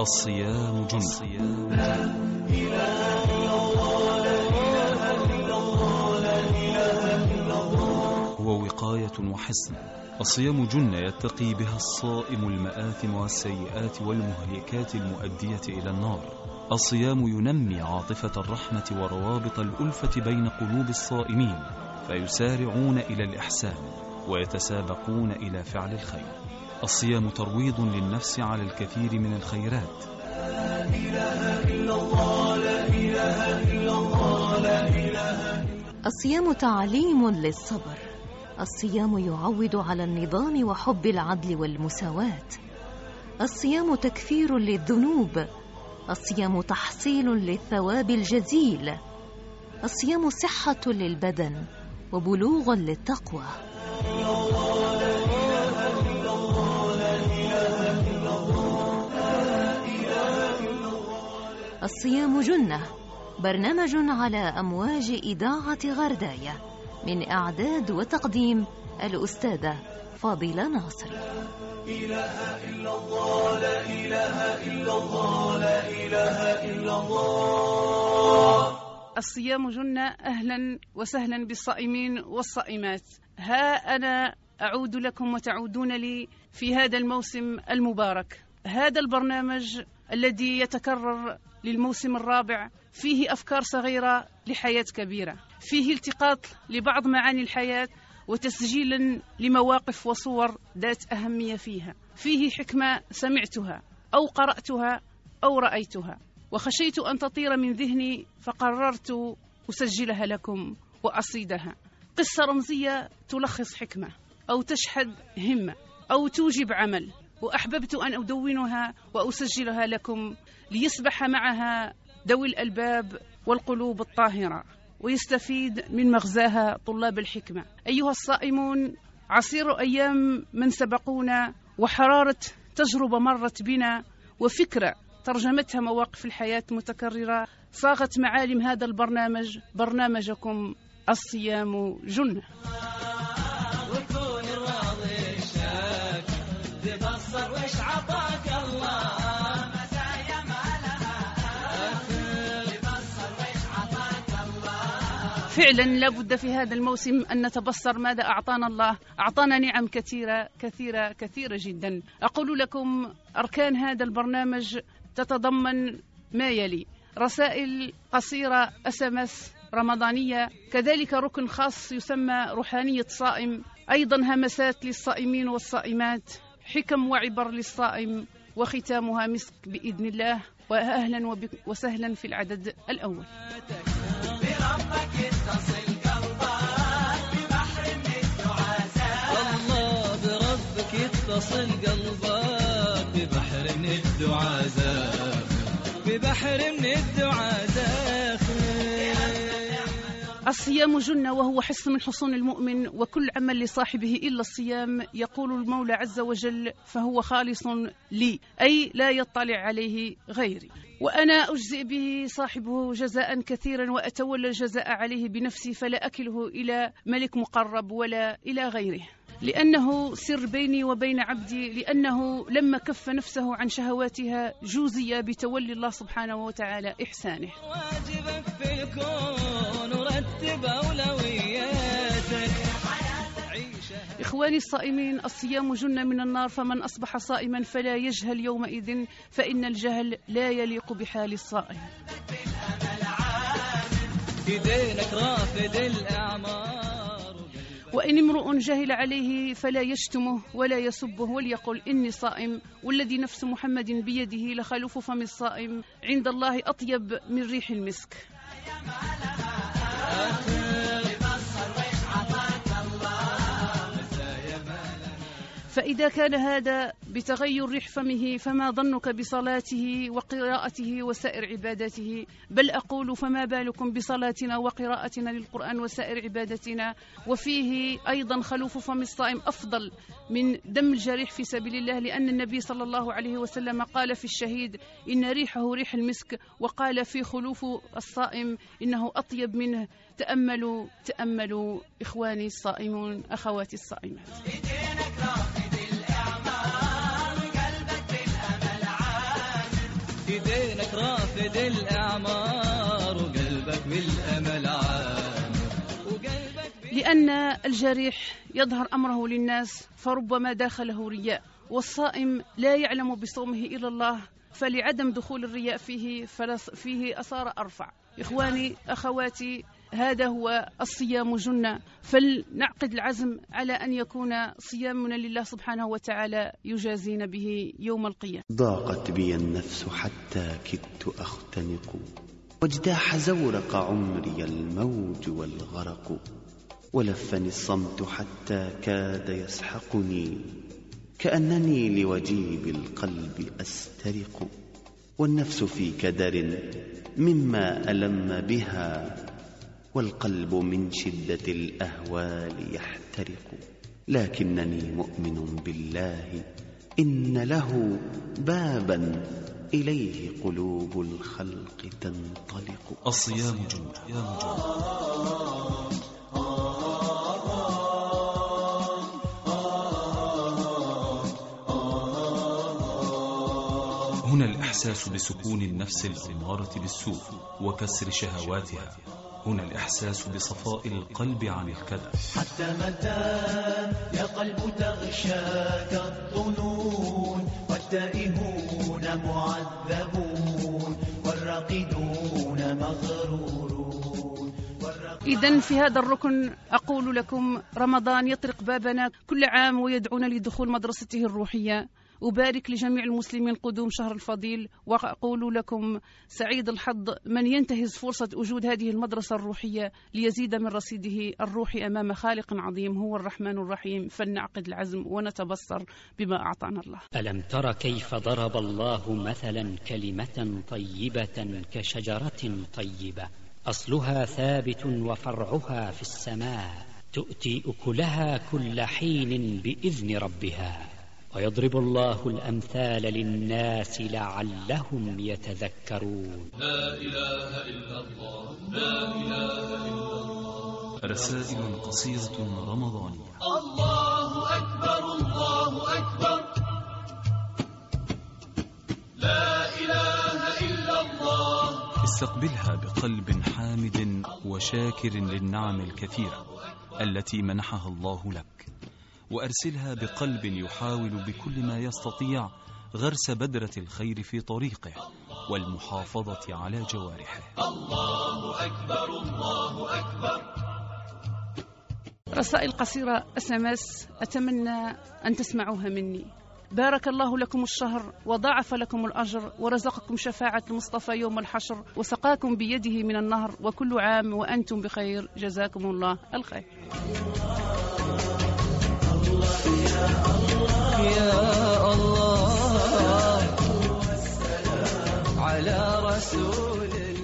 الصيام جنة هو وقاية وحصن الصيام جنة يتقي بها الصائم المآثم والسيئات والمهلكات المؤدية إلى النار. الصيام ينمي عاطفة الرحمة وروابط الألفة بين قلوب الصائمين فيسارعون إلى الإحسان. ويتسابقون إلى فعل الخير. الصيام ترويض للنفس على الكثير من الخيرات. الصيام تعليم للصبر. الصيام يعود على النظام وحب العدل والمساواة. الصيام تكفير للذنوب. الصيام تحصيل للثواب الجزيل. الصيام صحة للبدن وبلوغ للتقوى. الصيام جنة برنامج على أمواج إذاعة غرداية من إعداد وتقديم الأستاذة فاضلة ناصر. الصيام جنة أهلا وسهلا بالصائمين والصائمات. ها أنا أعود لكم وتعودون لي في هذا الموسم المبارك. هذا البرنامج الذي يتكرر للموسم الرابع فيه أفكار صغيرة لحياة كبيرة فيه التقاط لبعض معاني الحياة وتسجيلا لمواقف وصور ذات أهمية فيها فيه حكمة سمعتها أو قرأتها أو رأيتها وخشيت أن تطير من ذهني فقررت أسجلها لكم وأصيدها. قصة رمزية تلخص حكمة أو تشحذ همة أو توجب عمل وأحببت أن أدونها وأسجلها لكم ليسبح معها ذوي الألباب والقلوب الطاهرة ويستفيد من مغزاها طلاب الحكمة. أيها الصائمون عصير أيام من سبقونا وحرارة تجربة مرت بنا وفكرة ترجمتها مواقف الحياة متكررة صاغت معالم هذا البرنامج برنامجكم الصيام جنة. وكون راضي الشاك تبصر وش عطاك الله؟ فعلا لابد في هذا الموسم أن نتبصر ماذا أعطانا الله. أعطانا نعم كثيرة كثيرة كثيرة جدا. أقول لكم أركان هذا البرنامج تتضمن ما يلي رسائل قصيرة أسمس رمضانية. كذلك ركن خاص يسمى روحانية صائم. أيضا همسات للصائمين والصائمات حكم وعبر للصائم وختامها مسك بإذن الله. وأهلا وسهلا في العدد الأول. بربك بربك يتصل قلبك ببحر من الدعاء زاخر ببحر من الدعاء. زاخر الصيام جنة وهو حصن من حصون المؤمن وكل عمل لصاحبه إلا الصيام يقول المولى عز وجل فهو خالص لي أي لا يطلع عليه غيري. وأنا أجزئ به صاحبه جزاء كثيرا وأتولى الجزاء عليه بنفسي فلا أكله إلى ملك مقرب ولا إلى غيره. لأنه سر بيني وبين عبدي لأنه لما كف نفسه عن شهواتها جوزي بتولي الله سبحانه وتعالى إحسانه. واجبك في الكون ورتب أولوياتك. إخواني الصائمين الصيام جنة من النار فمن أصبح صائما فلا يجهل يومئذ فإن الجهل لا يليق بحال الصائم. في دينك رافد الأعمار وإن امرؤ جهل عليه فلا يشتمه ولا يسبه وليقل إني صائم والذي نفس محمد بيده لخلوف فم الصائم. عند الله أطيب من ريح المسك. فإذا كان هذا بتغير ريح فمه فما ظنك بصلاته وقراءته وسائر عباداته بل أقول فما بالكم بصلاتنا وقراءتنا للقرآن وسائر عبادتنا؟ وفيه أيضا خلوف فم الصائم أفضل من دم الجريح في سبيل الله لأن النبي صلى الله عليه وسلم قال في الشهيد إن ريحه ريح المسك وقال في خلوف الصائم إنه أطيب منه تأملوا تأملوا إخواني الصائمون أخواتي الصائمات. في دينك رافد الأعمار وقلبك بالأمل وقلبك لأن الجريح يظهر أمره للناس فربما داخله رياء والصائم لا يعلم بصومه إلا الله فلعدم دخول الرياء فيه فيه أثار أرفع. إخواني أخواتي هذا هو الصيام جنة. فلنعقد العزم على أن يكون صيامنا لله سبحانه وتعالى يجازينا به يوم القيامة. ضاقت بي النفس حتى كدت أختنق. واجتاح زورق عمري الموج والغرق. ولفني الصمت حتى كاد يسحقني. كأنني لوجيب القلب أسترق. والنفس في كدر مما ألم بها. والقلب من شدة الأهوال يحترق. لكنني مؤمن بالله إن له بابا إليه قلوب الخلق تنطلق. الصيام جنة هنا الإحساس بسكون النفس الأمارة بالسوء وكسر شهواتها. هنا الإحساس بصفاء القلب عن الكدر حتى متى يا قلب تغشاك الظنون؟ والتائهون معذبون والراقدون مغرورون. إذا في هذا الركن أقول لكم رمضان يطرق بابنا كل عام ويدعونا لدخول مدرسته الروحية. أبارك لجميع المسلمين قدوم شهر الفضيل وأقول لكم سعيد الحظ من ينتهز فرصة وجود هذه المدرسة الروحية ليزيد من رصيده الروحي أمام خالق عظيم هو الرحمن الرحيم. فلنعقد العزم ونتبصر بما أعطانا الله. ألم تر كيف ضرب الله مثلا كلمة طيبة كشجرة طيبة؟ أصلها ثابت وفرعها في السماء تؤتي أكلها كل حين بإذن ربها. ويضرب الله الأمثال للناس لعلهم يتذكرون. رسائل قصيرة رمضانية. الله أكبر الله أكبر. لا إله إلا الله. استقبلها بقلب حامد وشاكر للنعم الكثيرة التي منحها الله لك. وأرسلها بقلب يحاول بكل ما يستطيع غرس بذرة الخير في طريقه والمحافظة على جوارحه. رسائل قصيرة SMS أتمنى أن تسمعوها مني. بارك الله لكم الشهر وضاعف لكم الأجر ورزقكم شفاعة المصطفى يوم الحشر وسقاكم بيده من النهر وكل عام وأنتم بخير جزاكم الله الخير.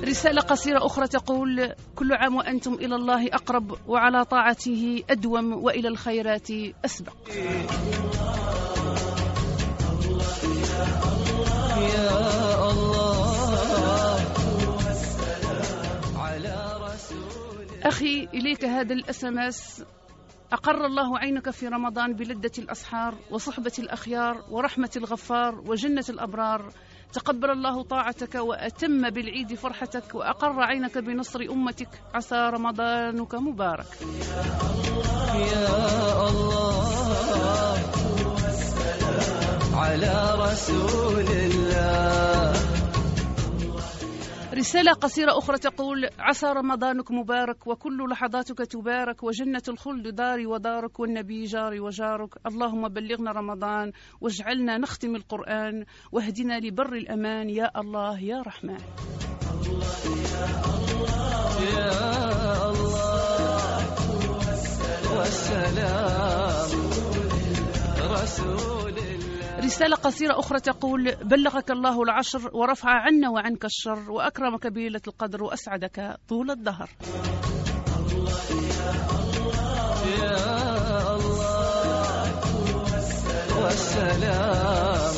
رسالة قصيرة أخرى تقول كل عام وأنتم إلى الله أقرب وعلى طاعته أدوم وإلى الخيرات أسبق. يا الله أخي إليك هذا الأسماس أقر الله عينك في رمضان بلذة الأسحار وصحبة الأخيار ورحمة الغفار وجنة الأبرار. تقبل الله طاعتك وأتم بالعيد فرحتك وأقر عينك بنصر أمتك. عسى رمضانك مبارك. يا الله على رسول الله. رسالة قصيرة أخرى تقول عسى رمضانك مبارك وكل لحظاتك تبارك وجنة الخلد داري ودارك والنبي جاري وجارك. اللهم بلغنا رمضان واجعلنا نختم القرآن واهدنا لبر الأمان. يا الله يا رحمن. يا الله والسلام. رسول الله. رسالة قصيرة أخرى تقول بلغك الله العشر ورفع عنا وعنك الشر وأكرمك بليلة القدر وأسعدك طول الدهر. يا الله والسلام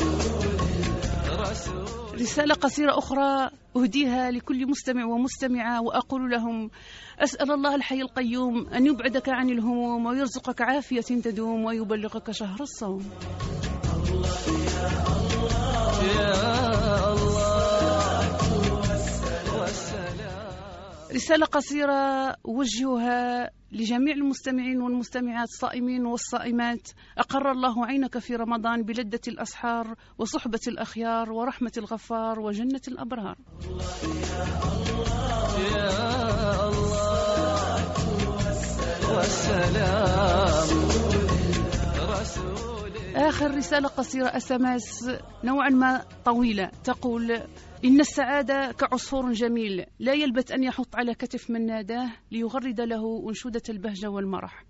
رسول رسالة قصيرة أخرى أهديها لكل مستمع ومستمعة وأقول لهم أسأل الله الحي القيوم أن يبعدك عن الهموم ويرزقك عافية تدوم ويبلغك شهر الصوم. يا الله والسلام رسالة قصيرة أوجهها لجميع المستمعين والمستمعات الصائمين والصائمات. أقر الله عينك في رمضان بلدة الأسحار وصحبة الأخيار ورحمة الغفار وجنة الأبرار. يا الله. والسلام. آخر رسالة قصيرة أسماس نوعا ما طويلة تقول إن السعادة كعصفور جميل لا يلبث أن يحط على كتف من ناداه ليغرد له أنشودة البهجة والمرح.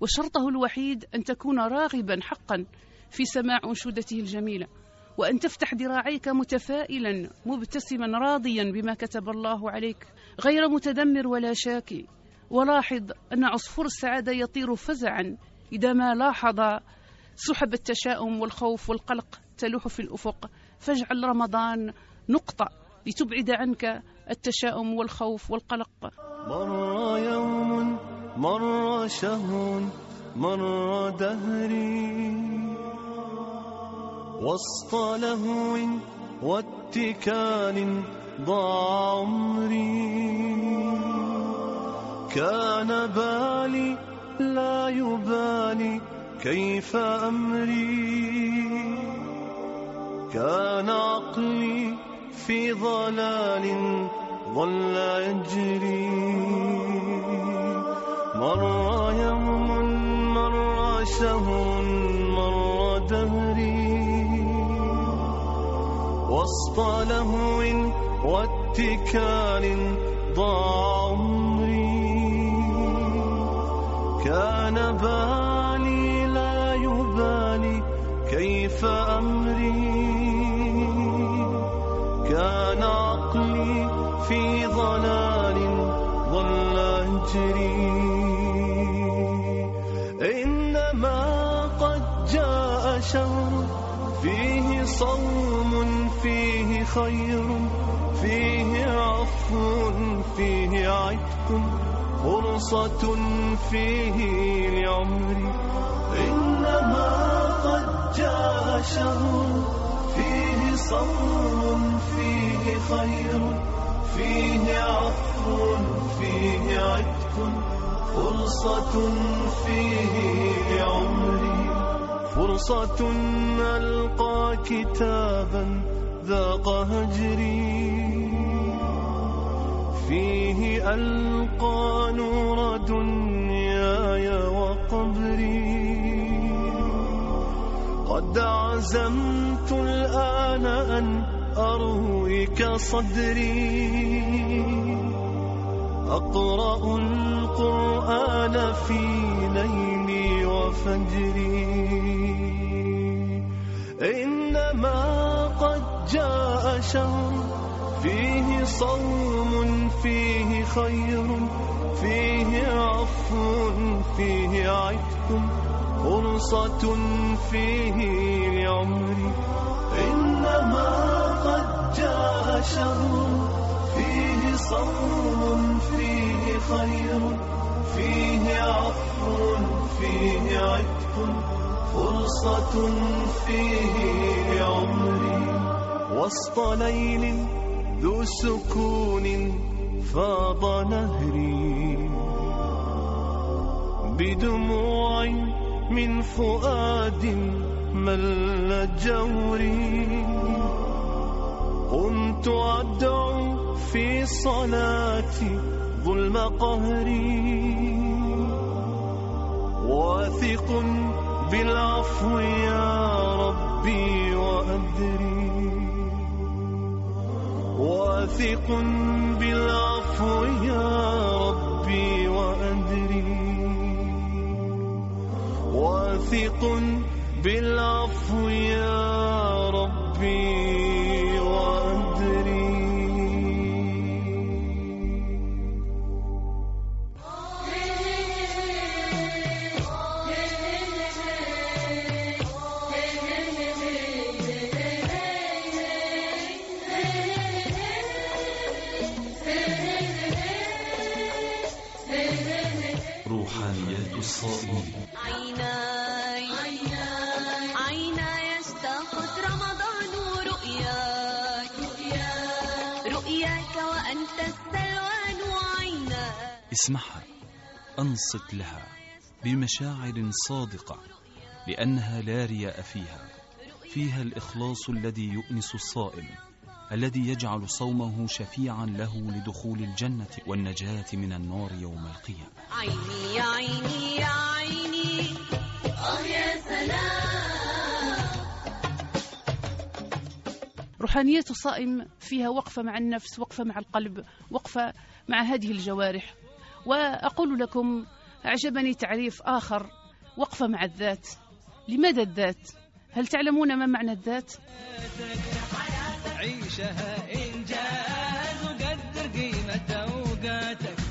وشرطه الوحيد أن تكون راغبا حقا في سماع أنشودته الجميلة. وأن تفتح ذراعيك متفائلا مبتسما راضيا بما كتب الله عليك. غير متذمر ولا شاكي. ولاحظ أن عصفور السعادة يطير فزعا إذا ما لاحظ سحب التشاؤم والخوف والقلق تلوح في الأفق. فاجعل رمضان نقطة لتبعد عنك التشاؤم والخوف والقلق. مر يوم مر شهر مر دهري وسط لهو واتكال ضاع عمري كان بالي لا يبالي كيف أمري؟ كان عقلي في ضلال ظل يجري. مر يوم مر شهر مر دهري وسط لهو واتكال ضاع عمري. كان يبالي كيف أمري. كان عقلي في ضلال ظل يجري إنما قد جاء شهر فيه صوم فيه خير فيه عفو فيه عتق فرصة فيه لعمري. جاء شهر فيه صوم فيه خير فيه عفو فيه عتق فرصة فيه لعمري فرصة ألقى كتابا ذاق هجري فيه ألقى نور دنياي وقبري. قد عزمت الآن أن أرويك صدري. أقرأ القرآن في ليلي وفجري. إنما قد جاء شهر فيه صوم فيه خير فيه عفو فيه عتق. فرصة فيه لعمري. إنما قد جاء شهر فيه صوم فيه خير. فيه عفو فيه عتق. فرصة فيه لعمري. وسط ليل ذو سكون فاض نهري. بدموع من فؤاد مل جوري. قمت أدعو في صلاتي ظلم قهري. واثق بالعفو يا ربي وأدري. واثق بالعفو يا ربي واثق بالعفو يا ربي. اسمعها أنصت لها بمشاعر صادقة لأنها لا رياء فيها فيها الإخلاص الذي يؤنس الصائم الذي يجعل صومه شفيعا له لدخول الجنة والنجاة من النار يوم القيامة. عيني يا عيني يا عيني. آه يا سلام. روحانية الصائم فيها وقفة مع النفس وقفة مع القلب وقفة مع هذه الجوارح. وأقول لكم أعجبني تعريف آخر وقفة مع الذات لماذا الذات؟ هل تعلمون ما معنى الذات؟ عيشها إنجاز وقدر قيمة أوقاتك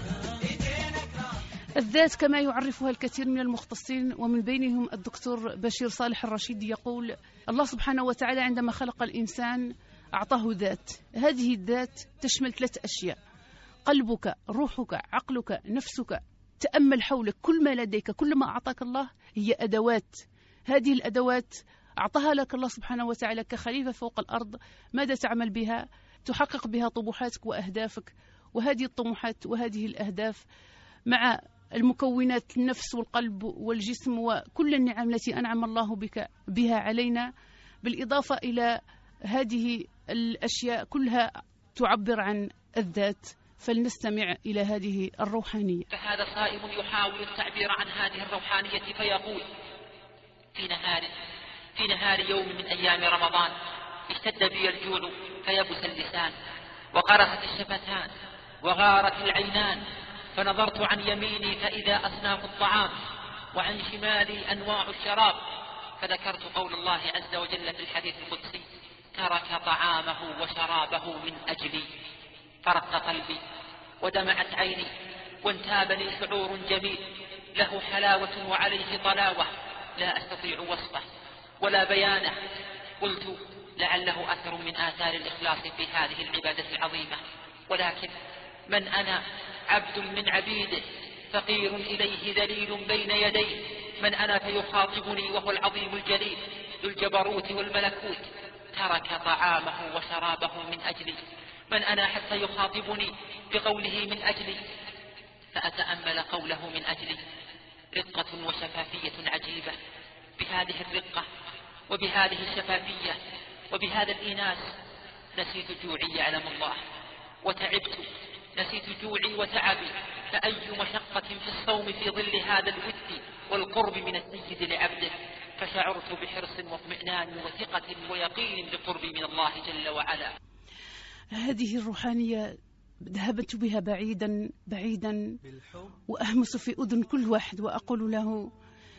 الذات كما يعرفها الكثير من المختصين ومن بينهم الدكتور بشير صالح الرشيد يقول الله سبحانه وتعالى عندما خلق الإنسان أعطاه ذات هذه الذات تشمل ثلاث أشياء قلبك روحك عقلك نفسك تأمل حولك. كل ما لديك كل ما أعطاك الله هي أدوات. هذه الأدوات أعطاها لك الله سبحانه وتعالى كخليفة فوق الأرض. ماذا تعمل بها؟ تحقق بها طموحاتك وأهدافك. وهذه الطموحات وهذه الأهداف مع المكونات النفس والقلب والجسم وكل النعم التي أنعم الله بك بها علينا. بالإضافة إلى هذه الأشياء كلها تعبر عن الذات. فلنستمع إلى هذه الروحانية. فهذا صائم يحاول التعبير عن هذه الروحانية فيقول في نهار في نهار يوم من أيام رمضان اشتد بي الجوع فيبس اللسان وقرحت الشفتان وغارت العينان فنظرت عن يميني فإذا أصناف الطعام وعن شمالي أنواع الشراب. فذكرت قول الله عز وجل في الحديث القدسي ترك طعامه وشرابه من أجلي فرق قلبي ودمعت عيني وانتابني شعور جميل. له حلاوة وعليه طلاوة. لا أستطيع وصفه ولا بيانه. قلت لعله أثر من آثار الإخلاص في هذه العبادة العظيمة. ولكن من أنا عبد من عبيده؟ فقير إليه ذليل بين يديه. من أنا فيخاطبني وهو العظيم الجليل. ذو الجبروت والملكوت. ترك طعامه وشرابه من أجلي. من أنا حتى يخاطبني بقوله من أجلي. فأتأمل قوله من أجلي. رقة وشفافية عجيبة. بهذه الرقة وبهذه الشفافية وبهذا الإيناس نسيت جوعي يعلم الله. وتعبت. نسيت جوعي وتعبي. فأي مشقة في الصوم في ظل هذا الود والقرب من السيد لعبده؟ فشعرت بحرص واطمئنان وثقة ويقين بقربي من الله جل وعلا. هذه الروحانية ذهبت بها بعيدا بعيدا. وأهمس في أذن كل واحد وأقول له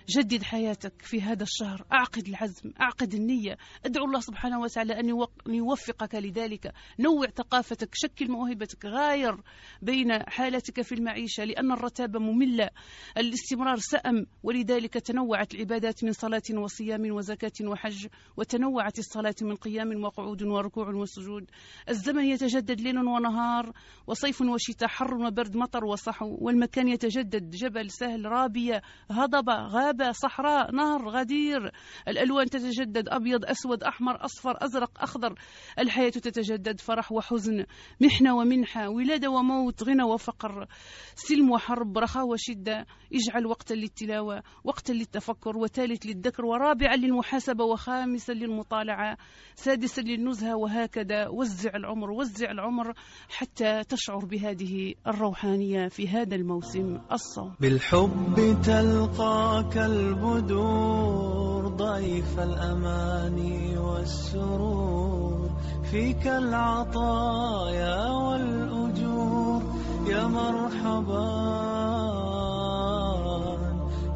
جدد حياتك في هذا الشهر. أعقد العزم أعقد النية. أدعو الله سبحانه وتعالى أن يوفقك لذلك. نوع ثقافتك شكل موهبتك غاير بين حالتك في المعيشة لأن الرتابة مملة الاستمرار سأم ولذلك تنوعت العبادات من صلاة وصيام وزكاة وحج وتنوعت الصلاة من قيام وقعود وركوع وسجود. الزمن يتجدد ليل ونهار وصيف وشتاء حر وبرد مطر وصحو والمكان يتجدد. جبل سهل رابية هضبة غابة صحراء نهر غدير. الألوان تتجدد أبيض أسود أحمر أصفر أزرق أخضر. الحياة تتجدد فرح وحزن محنة ومنحة ولادة وموت غنى وفقر. سلم وحرب رخاء وشدة اجعل وقتا للتلاوة وقتا للتفكر وثالث للذكر ورابعا للمحاسبة وخامسا للمطالعة سادسا للنزهة وهكذا. وزع العمر وزع العمر حتى تشعر بهذه الروحانية في هذا الموسم الصوم. بالحب تلقاك البدور ضيف الأماني والسرور. فيك العطايا والأجور. يا مرحبا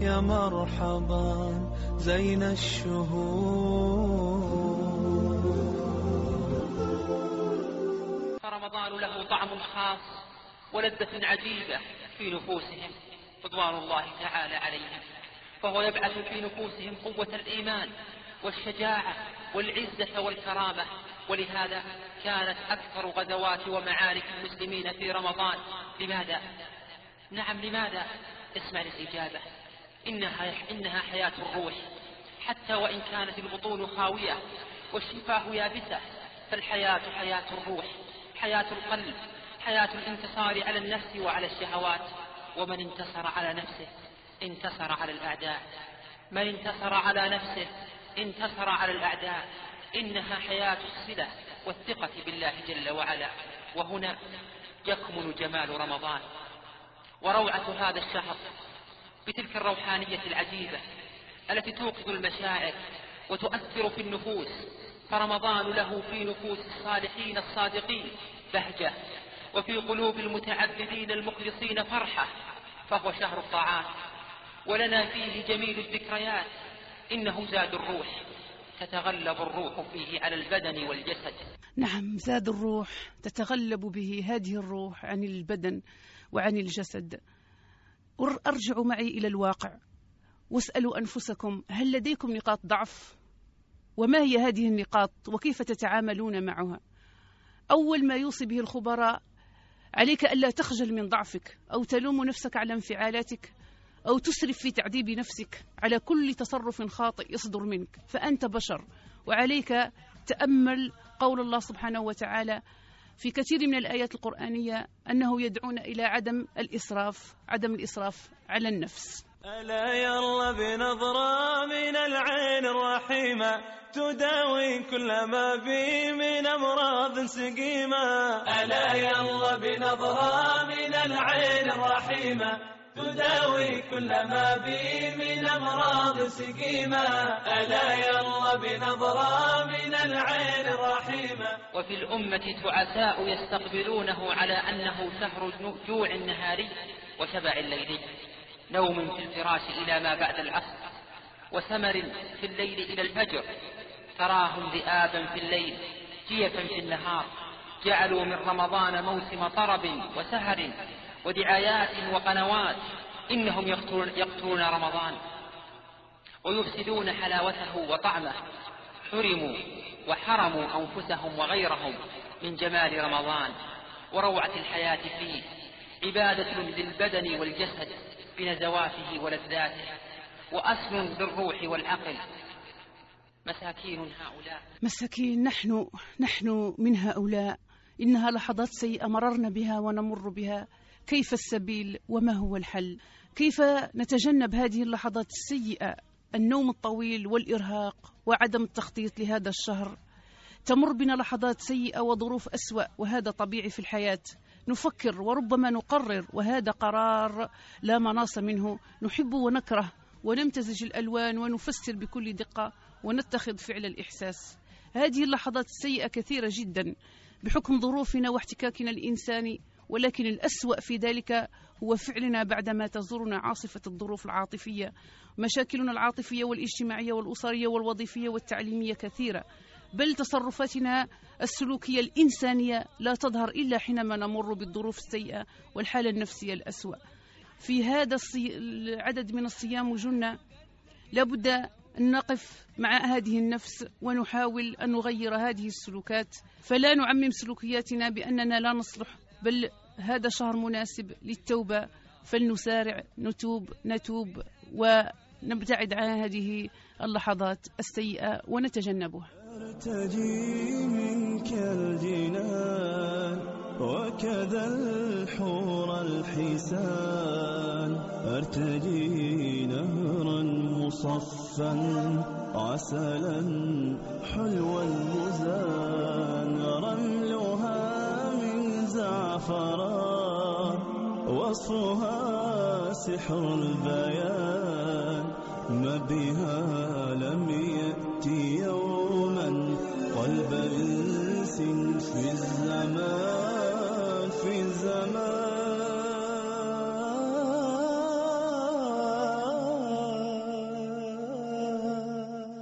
يا مرحبا زين الشهور. فرمضان له طعم خاص ولذة عجيبة في نفوسهم. رضوان الله تعالى عليهم. فهو يبعث في نفوسهم قوة الإيمان والشجاعة والعزة والكرامة. ولهذا كانت أكثر غزوات ومعارك المسلمين في رمضان. لماذا؟ نعم لماذا؟ اسمع للإجابة. إنها, إنها حياة الروح. حتى وإن كانت البطون خاوية والشفاه يابسة فالحياة حياة الروح حياة القلب حياة الانتصار على النفس وعلى الشهوات. ومن انتصر على نفسه انتصر على الأعداء. من انتصر على نفسه انتصر على الأعداء. إنها حياة الصلة والثقة بالله جل وعلا. وهنا يكمن جمال رمضان. وروعة هذا الشهر بتلك الروحانية العجيبة التي توقظ المشاعر وتؤثر في النفوس. فرمضان له في نفوس الصالحين الصادقين بهجة وفي قلوب المتعبدين المخلصين فرحة فهو شهر الطاعات. ولنا فيه جميل الذكريات إنه زاد الروح تتغلب الروح فيه على البدن والجسد. نعم زاد الروح تتغلب به هذه الروح عن البدن وعن الجسد. أرجع معي إلى الواقع. واسألوا أنفسكم هل لديكم نقاط ضعف؟ وما هي هذه النقاط؟ وكيف تتعاملون معها؟ أول ما يوصي به الخبراء عليك ألا تخجل من ضعفك أو تلوم نفسك على انفعالاتك؟ أو تسرف في تعذيب نفسك على كل تصرف خاطئ يصدر منك. فأنت بشر وعليك تأمل قول الله سبحانه وتعالى في كثير من الآيات القرآنية أنه يدعون إلى عدم الإسراف عدم الإسراف على النفس. ألا يلا بنظرة من العين الرحيمة تداوي كل ما بي من أمراض سقيمة. ألا يلا بنظرة من العين الرحيمة تداوي كل ما بي من أمراض سقيمة ألا يلا بنظرة من العين الرحيمة. وفي الأمة تعساء يستقبلونه على أنه شهر جوع نهاري وشبع ليلي. نوم في الفراش إلى ما بعد العصر وسمر في الليل إلى الفجر. تراهم ذئابا في الليل جيفا في النهار. جعلوا من رمضان موسم طرب وسهر ودعايات وقنوات إنهم يقتلون, يقتلون رمضان ويفسدون حلاوته وطعمه. حرموا وحرموا أنفسهم وغيرهم من جمال رمضان وروعة الحياة فيه. عبادة للبدن والجسد بنزواته ولذاته. وأصل للروح والعقل. مساكين هؤلاء. مساكين نحن نحن من هؤلاء. إنها لحظات سيئة مررنا بها ونمر بها. كيف السبيل وما هو الحل؟ كيف نتجنب هذه اللحظات السيئة؟ النوم الطويل والإرهاق وعدم التخطيط لهذا الشهر. تمر بنا لحظات سيئة وظروف أسوأ وهذا طبيعي في الحياة. نفكر وربما نقرر وهذا قرار لا مناص منه. نحب ونكره ونمتزج الألوان ونفسر بكل دقة ونتخذ فعل الإحساس. هذه اللحظات السيئة كثيرة جدا بحكم ظروفنا واحتكاكنا الإنساني. ولكن الأسوأ في ذلك هو فعلنا بعدما تزورنا عاصفة الظروف العاطفية. مشاكلنا العاطفية والاجتماعية والأسرية والوظيفية والتعليمية كثيرة بل تصرفاتنا السلوكية الإنسانية لا تظهر إلا حينما نمر بالظروف السيئة والحالة النفسية الأسوأ. في هذا العدد من الصيام جنة لابد أن نقف مع هذه النفس ونحاول أن نغير هذه السلوكات. فلا نعمم سلوكياتنا بأننا لا نصلح بل هذا شهر مناسب للتوبة فلنسارع نتوب نتوب ونبتعد عن هذه اللحظات السيئة ونتجنبها. أرتجي منك الجنان وكذا الحور الحسان. أرتجي نهرا مصفا عسلا حلوا مزان الفراغ وصفها سحر البيان ما بها لم يأتي يوما قلب إنس في الزمان في الزمان.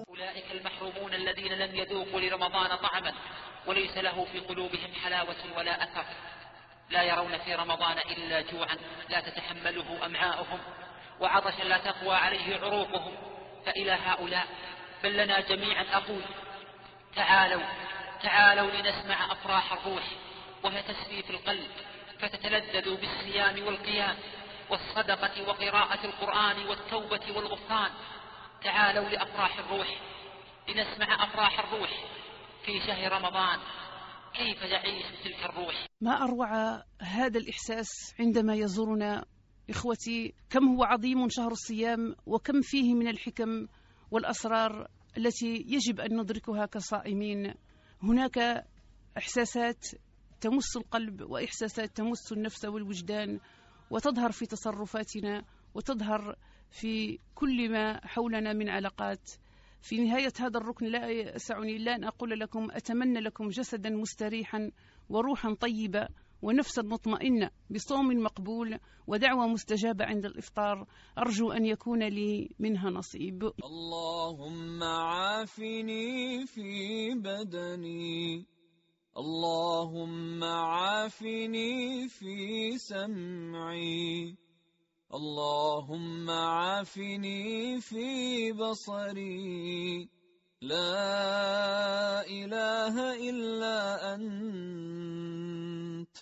أولئك المحرومون الذين لم يذوقوا لرمضان طعما وليس له في قلوبهم حلاوة ولا أثر. لا يرون في رمضان إلا جوعا لا تتحمله أمعاؤهم وعطشا لا تقوى عليه عروقهم. فإلى هؤلاء بل لنا جميعا أقول تعالوا تعالوا لنسمع أفراح الروح وهي تسري في القلب فتتلذذ بالصيام والقيام والصدقة وقراءة القرآن والتوبة والغفران. تعالوا لأفراح الروح لنسمع أفراح الروح في شهر رمضان. كيف يعيش تلك الروح؟ ما أروع هذا الإحساس عندما يزورنا إخوتي؟ كم هو عظيم شهر الصيام وكم فيه من الحكم والأسرار التي يجب أن ندركها كصائمين؟ هناك إحساسات تمس القلب وإحساسات تمس النفس والوجدان وتظهر في تصرفاتنا وتظهر في كل ما حولنا من علاقات. في نهاية هذا الركن لا يسعني إلا أن أقول لكم أتمنى لكم جسدا مستريحا وروحا طيبة ونفسا مطمئنة بصوم مقبول ودعوة مستجابة عند الإفطار. أرجو أن يكون لي منها نصيب. اللهم عافني في بدني. اللهم عافني في سمعي. اللهم عافني في بصري. لا إله إلا أنت.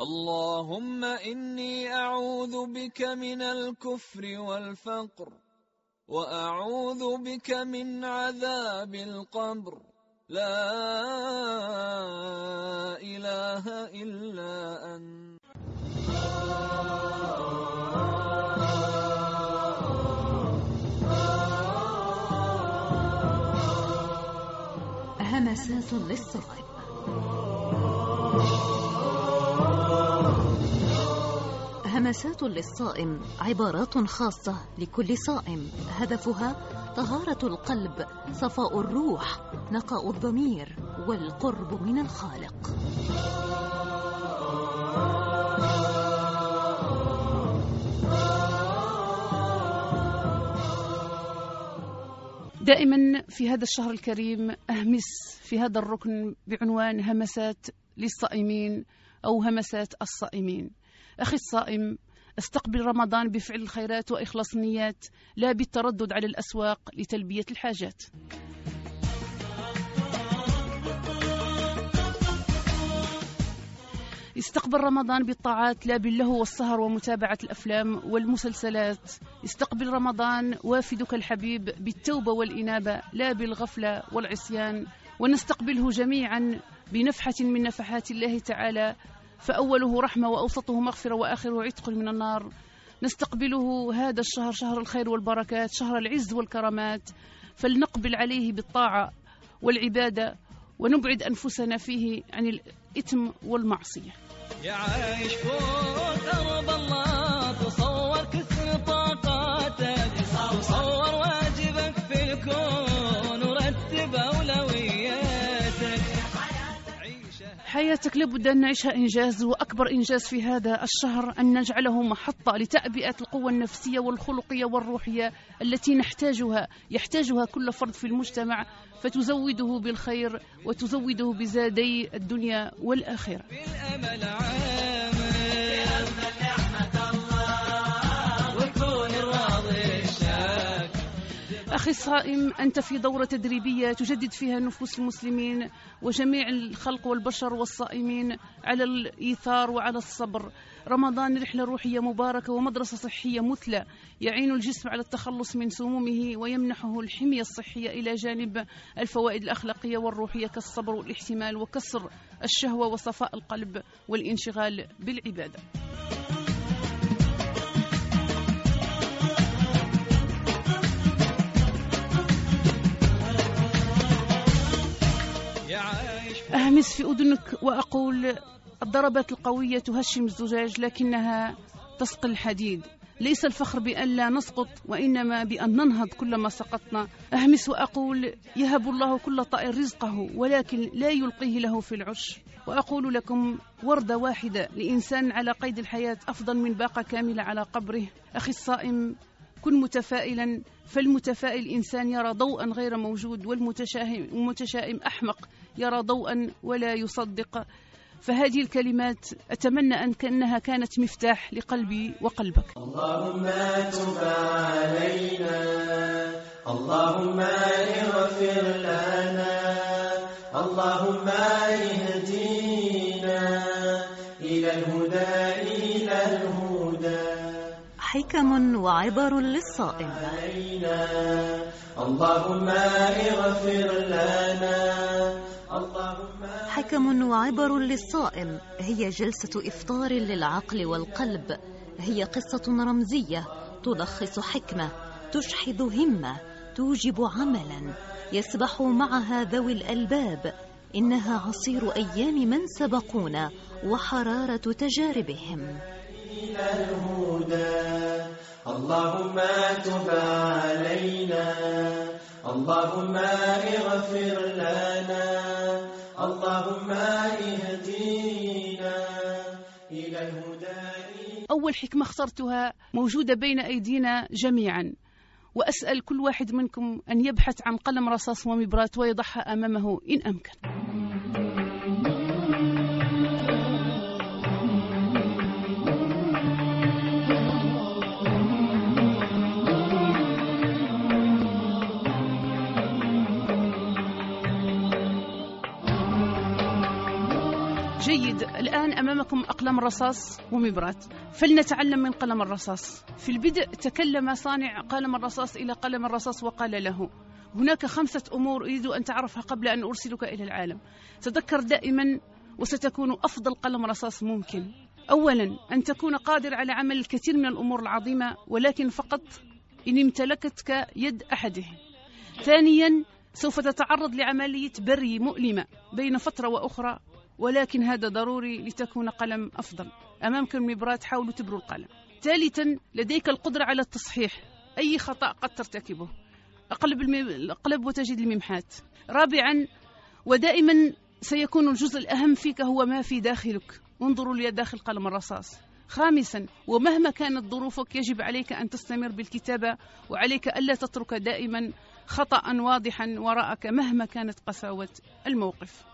اللهم إني أعوذ بك من الكفر والفقر وأعوذ بك من عذاب القبر. لا إله إلا أنت. همسات للصائم همسات للصائم عبارات خاصة لكل صائم. هدفها طهارة القلب صفاء الروح نقاء الضمير والقرب من الخالق. دائما في هذا الشهر الكريم أهمس في هذا الركن بعنوان همسات للصائمين أو همسات الصائمين. أخي الصائم أستقبل رمضان بفعل الخيرات وإخلاص النيات لا بالتردد على الأسواق لتلبية الحاجات. استقبل رمضان بالطاعات لا باللهو والسهر ومتابعة الأفلام والمسلسلات. استقبل رمضان وافدك الحبيب بالتوبة والإنابة لا بالغفلة والعصيان. ونستقبله جميعا بنفحة من نفحات الله تعالى. فأوله رحمة وأوسطه مغفرة وآخره عتق من النار. نستقبله هذا الشهر شهر الخير والبركات شهر العز والكرامات. فلنقبل عليه بالطاعة والعبادة ونبعد أنفسنا فيه عن الإثم والمعصية. يا عايش فوق درب الله. حياتك لابد أن نعيشها إنجاز وأكبر إنجاز في هذا الشهر أن نجعله محطة لتعبئة القوة النفسية والخلقية والروحية التي نحتاجها. يحتاجها كل فرد في المجتمع فتزوده بالخير وتزوده بزادي الدنيا والآخرة. بالأمل أخي الصائم أنت في دورة تدريبية تجدد فيها نفوس المسلمين وجميع الخلق والبشر والصائمين على الإيثار وعلى الصبر. رمضان رحلة روحية مباركة ومدرسة صحية مثلى يعين الجسم على التخلص من سمومه ويمنحه الحمية الصحية إلى جانب الفوائد الأخلاقية والروحية كالصبر والإحتمال وكسر الشهوة وصفاء القلب والانشغال بالعبادة. أهمس في أذنك وأقول الضربات القوية تهشم الزجاج لكنها تسقي الحديد. ليس الفخر بأن لا نسقط وإنما بأن ننهض كلما سقطنا. أهمس وأقول يهب الله كل طائر رزقه ولكن لا يلقيه له في العش وأقول لكم وردة واحدة لإنسان على قيد الحياة أفضل من باقة كاملة على قبره. أخي الصائم كن متفائلا فالمتفائل إنسان يرى ضوءا غير موجود والمتشائم المتشائم أحمق. يرى ضوءا ولا يصدق. فهذه الكلمات أتمنى أن كأنها كانت مفتاح لقلبي وقلبك. اللهم تب علينا. اللهم اغفر لنا. اللهم اهدينا إلى الهدى إلى الهدى. حكم وعبر للصائم. علينا. اللهم اغفر لنا. حكم وعبر للصائم هي جلسة إفطار للعقل والقلب. هي قصة رمزية تلخص حكمة تشحذ همة توجب عملا. يسبح معها ذوي الألباب إنها عصير أيام من سبقونا وحرارة تجاربهم. الهدى اللهم تب علينا. اللهم اغفر لنا. اللهم اهدينا إلى الهدى. أول حكمة اخترتها موجودة بين أيدينا جميعا. وأسأل كل واحد منكم أن يبحث عن قلم رصاص ومبرات ويضعها أمامه إن أمكن. جيد. الآن أمامكم أقلام رصاص ومبرات. فلنتعلم من قلم الرصاص. في البدء تكلم صانع قلم الرصاص إلى قلم الرصاص وقال له هناك خمسة أمور أريد أن تعرفها قبل أن أرسلك إلى العالم. تذكر دائما وستكون أفضل قلم رصاص ممكن. أولا أن تكون قادر على عمل الكثير من الأمور العظيمة ولكن فقط إن امتلكتك يد أحدهم ثانيا سوف تتعرض لعملية بري مؤلمة بين فترة وأخرى ولكن هذا ضروري لتكون قلم أفضل. أمامك المبرات حاولوا تبروا القلم. ثالثا لديك القدرة على التصحيح. أي خطأ قد ترتكبه. أقلب, المي... أقلب وتجد الممحات رابعا ودائما سيكون الجزء الأهم فيك هو ما في داخلك. انظروا لي داخل قلم الرصاص. خامسا ومهما كانت ظروفك يجب عليك أن تستمر بالكتابة وعليك ألا تترك دائما خطأ واضحا وراءك مهما كانت قساوة الموقف.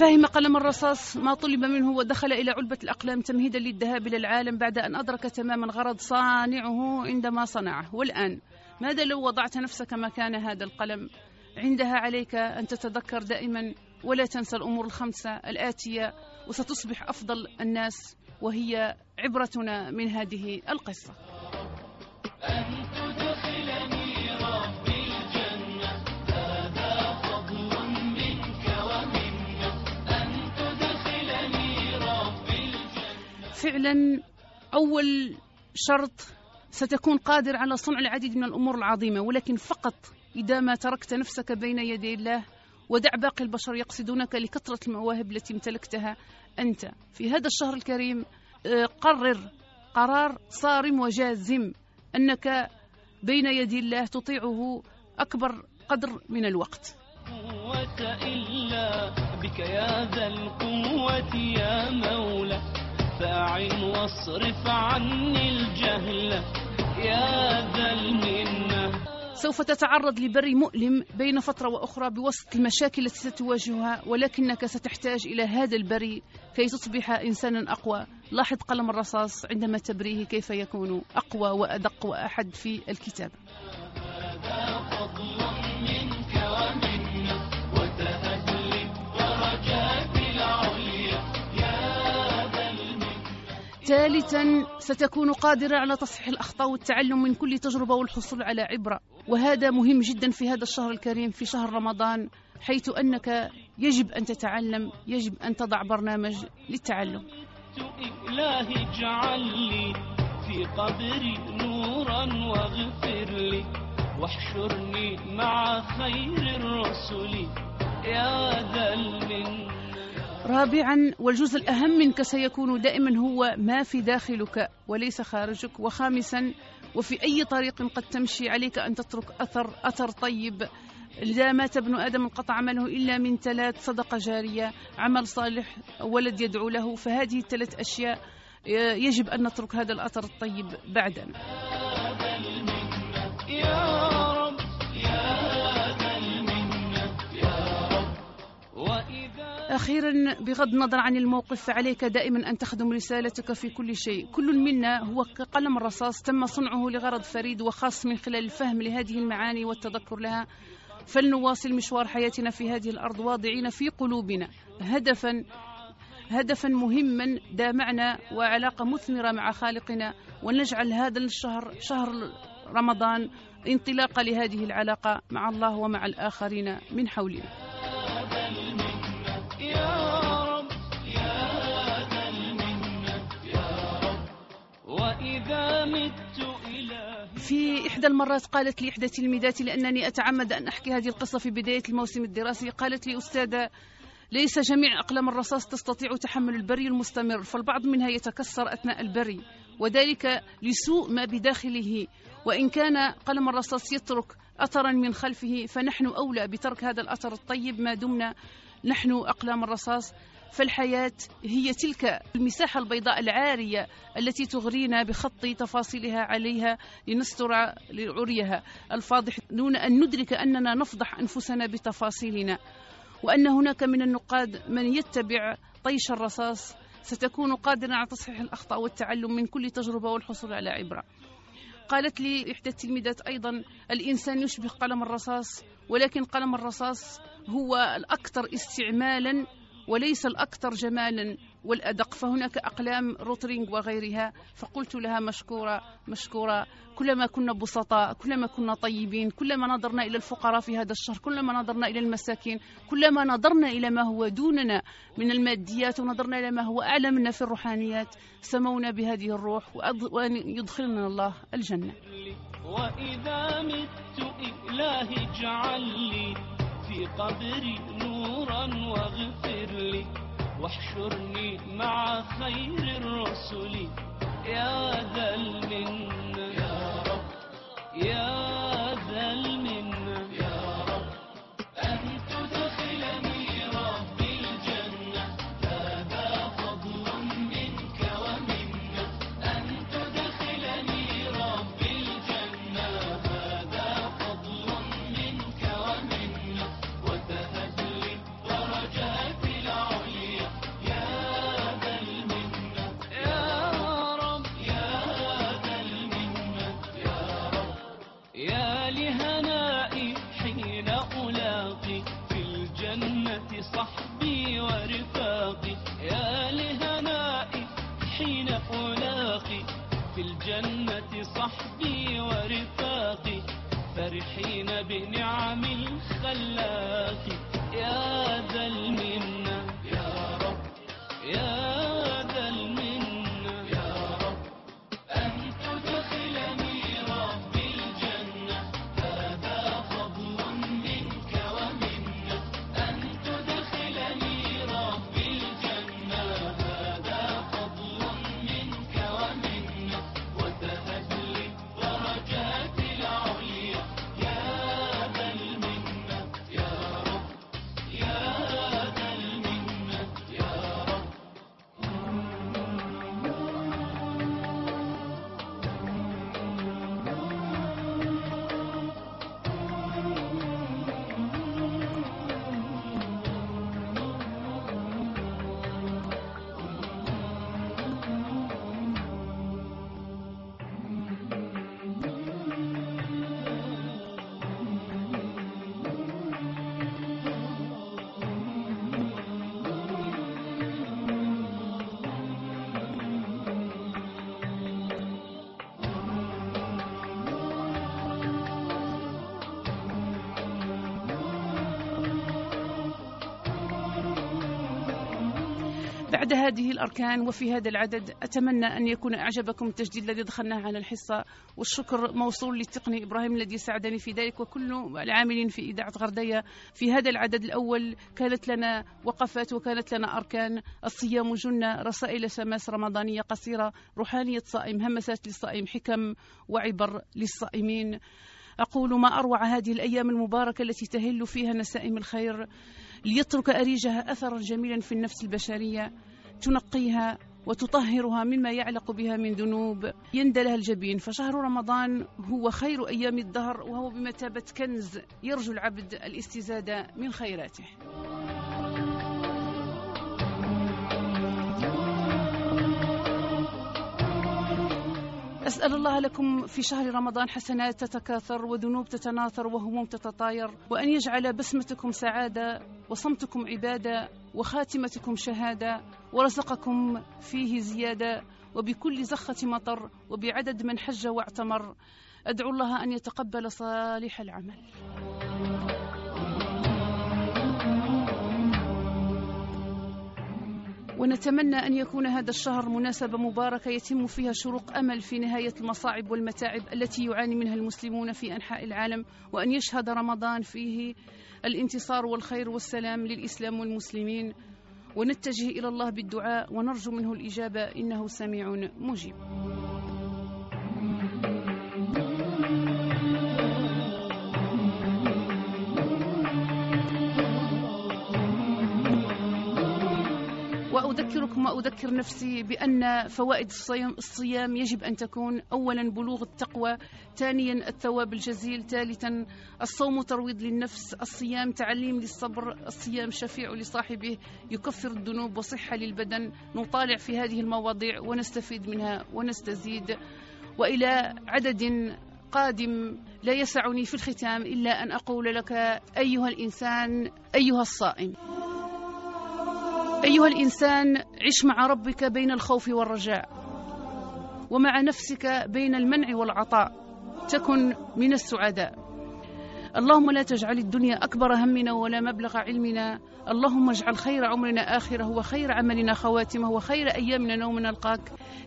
فهم قلم الرصاص ما طلب منه ودخل إلى علبة الأقلام تمهيدا للذهاب إلى العالم بعد أن أدرك تماما غرض صانعه عندما صنعه. والآن ماذا لو وضعت نفسك مكان هذا القلم؟ عندها عليك أن تتذكر دائما ولا تنسى الأمور الخمسة الآتية وستصبح أفضل الناس وهي عبرتنا من هذه القصة. أن تدخلني ربي الجنة هذا فضل منك ومنة أن تدخلني ربي الجنة فعلا أول شرط ستكون قادر على صنع العديد من الأمور العظيمة ولكن فقط إذا ما تركت نفسك بين يدي الله ودع باقي البشر يقصدونك لكثرة المواهب التي امتلكتها أنت. في هذا الشهر الكريم آه، قرر قرار صارم وجازم أنك بين يدي الله تطيعه أكبر قدر من الوقت. قوة إلا بك يا ذا القوة يا مولى. فأعن واصرف عني الجهل يا ذا المنة. سوف تتعرض لبري مؤلم بين فترة وأخرى بوسط المشاكل التي ستواجهها ولكنك ستحتاج إلى هذا البري كي تصبح إنسانا أقوى. لاحظ قلم الرصاص عندما تبريه كيف يكون أقوى وأدق وأحد في المنة ثالثا ستكون قادرا على تصحيح الأخطاء والتعلم من كل تجربة والحصول على عبرة. وهذا مهم جدا في هذا الشهر الكريم في شهر رمضان حيث أنك يجب أن تتعلم يجب أن تضع برنامج للتعلم. إلهي اجعل لي في قبري نورا واغفر لي واحشرني مع خير الرسل. يا ذا المنة. رابعا والجزء الأهم منك سيكون دائما هو ما في داخلك وليس خارجك. وخامسا وفي أي طريق قد تمشي عليك أن تترك أثر أثر طيب؟ إذا مات ابن آدم انقطع عمله إلا من ثلاث صدقة جارية عمل صالح ولد يدعو له فهذه الثلاث أشياء يجب أن نترك هذا الأثر الطيب بعدنا أخيرا بغض النظر عن الموقف فعليك دائما أن تخدم رسالتك في كل شيء. كل منا هو كقلم الرصاص تم صنعه لغرض فريد وخاص من خلال الفهم لهذه المعاني والتذكر لها. فلنواصل مشوار حياتنا في هذه الأرض واضعين في قلوبنا. هدفا هدفا مهما دامعنا وعلاقة مثمرة مع خالقنا. ونجعل هذا الشهر شهر رمضان انطلاقة لهذه العلاقة مع الله ومع الآخرين من حولنا. وإذا مت في إحدى المرات قالت لي إحدى تلميذاتي لأنني أتعمد أن أحكي هذه القصة في بداية الموسم الدراسي. قالت لي أستاذة ليس جميع أقلام الرصاص تستطيع تحمل البري المستمر فالبعض منها يتكسر أثناء البري وذلك لسوء ما بداخله. وإن كان قلم الرصاص يترك أثرا من خلفه فنحن أولى بترك هذا الأثر الطيب ما دمنا نحن أقلام الرصاص. فالحياة هي تلك المساحة البيضاء العارية التي تغرينا بخط تفاصيلها عليها لنستر لعريها الفاضح دون أن ندرك أننا نفضح أنفسنا بتفاصيلنا وأن هناك من النقاد من يتبع طيش الرصاص ستكون قادرا على تصحيح الأخطاء والتعلم من كل تجربة والحصول على عبرة. قالت لي إحدى التلميذات أيضا الإنسان يشبه قلم الرصاص ولكن قلم الرصاص هو الأكثر استعمالا وليس الأكثر جمالا والأدق. فهناك أقلام روترينج وغيرها. فقلت لها مشكورة مشكورة. كلما كنا بسطاء كلما كنا طيبين كلما نظرنا إلى الفقراء في هذا الشهر كلما نظرنا إلى المساكين كلما نظرنا إلى ما هو دوننا من الماديات ونظرنا إلى ما هو أعلى منا في الروحانيات سمونا بهذه الروح وأن يدخلنا الله الجنة. وإذا مت إلهي اجعل لي في قبري نورا واغفر لي واحشرني مع خير الرسل. يا ذا المنة يا رب يا بعد هذه الأركان وفي هذا العدد أتمنى أن يكون أعجبكم التجديد الذي دخلناه على الحصة. والشكر موصول للتقني إبراهيم الذي ساعدني في ذلك وكل العاملين في إذاعة غردية في هذا العدد الأول. كانت لنا وقفات وكانت لنا أركان. الصيام جنة رسائل سماس رمضانية قصيرة روحانية صائم همسات للصائم حكم وعبر للصائمين. أقول ما أروع هذه الأيام المباركة التي تهل فيها نسائم الخير. ليترك أريجها أثرا جميلا في النفس البشرية. تنقيها وتطهرها مما يعلق بها من ذنوب. يندى لها الجبين. فشهر رمضان هو خير أيام الدهر وهو بمثابة كنز يرجو العبد الاستزادة من خيراته. أسأل الله لكم في شهر رمضان حسنات تتكاثر وذنوب تتناثر وهموم تتطاير وأن يجعل بسمتكم سعادة وصمتكم عبادة وخاتمتكم شهادة. ورزقكم فيه زيادة وبكل زخة مطر وبعدد من حج واعتمر. أدعو الله أن يتقبل صالح العمل. ونتمنى أن يكون هذا الشهر مناسبة مباركة يتم فيها شروق أمل في نهاية المصاعب والمتاعب التي يعاني منها المسلمون في أنحاء العالم وأن يشهد رمضان فيه الانتصار والخير والسلام للإسلام والمسلمين. ونتجه إلى الله بالدعاء ونرجو منه الإجابة. إنه سميع مجيب. وأذكركم وأذكر نفسي بأن فوائد الصيام, الصيام يجب أن تكون أولا بلوغ التقوى ثانيا الثواب الجزيل ثالثا الصوم ترويض للنفس الصيام تعليم للصبر الصيام شفيع لصاحبه يكفر الذنوب وصحة للبدن. نطالع في هذه المواضيع ونستفيد منها ونستزيد. وإلى عدد قادم لا يسعني في الختام إلا أن أقول لك أيها الإنسان أيها الصائم. أيها الإنسان عش مع ربك بين الخوف والرجاء ومع نفسك بين المنع والعطاء تكن من السعداء. اللهم لا تجعل الدنيا أكبر همنا ولا مبلغ علمنا. اللهم اجعل خير عمرنا آخره وخير عملنا خواتمه وخير أيامنا نوم نلقاك.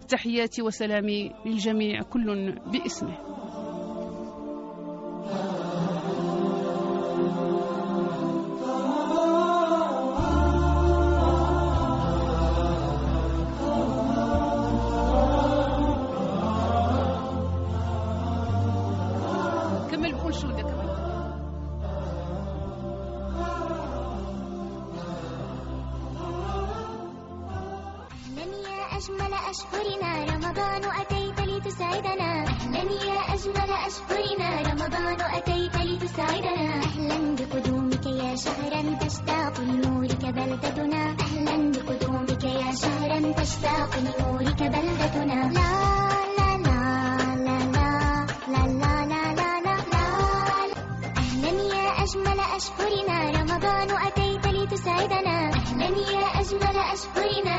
تحياتي وسلامي للجميع كل بإسمه. يسعدنا لن يا أجمل أشهرنا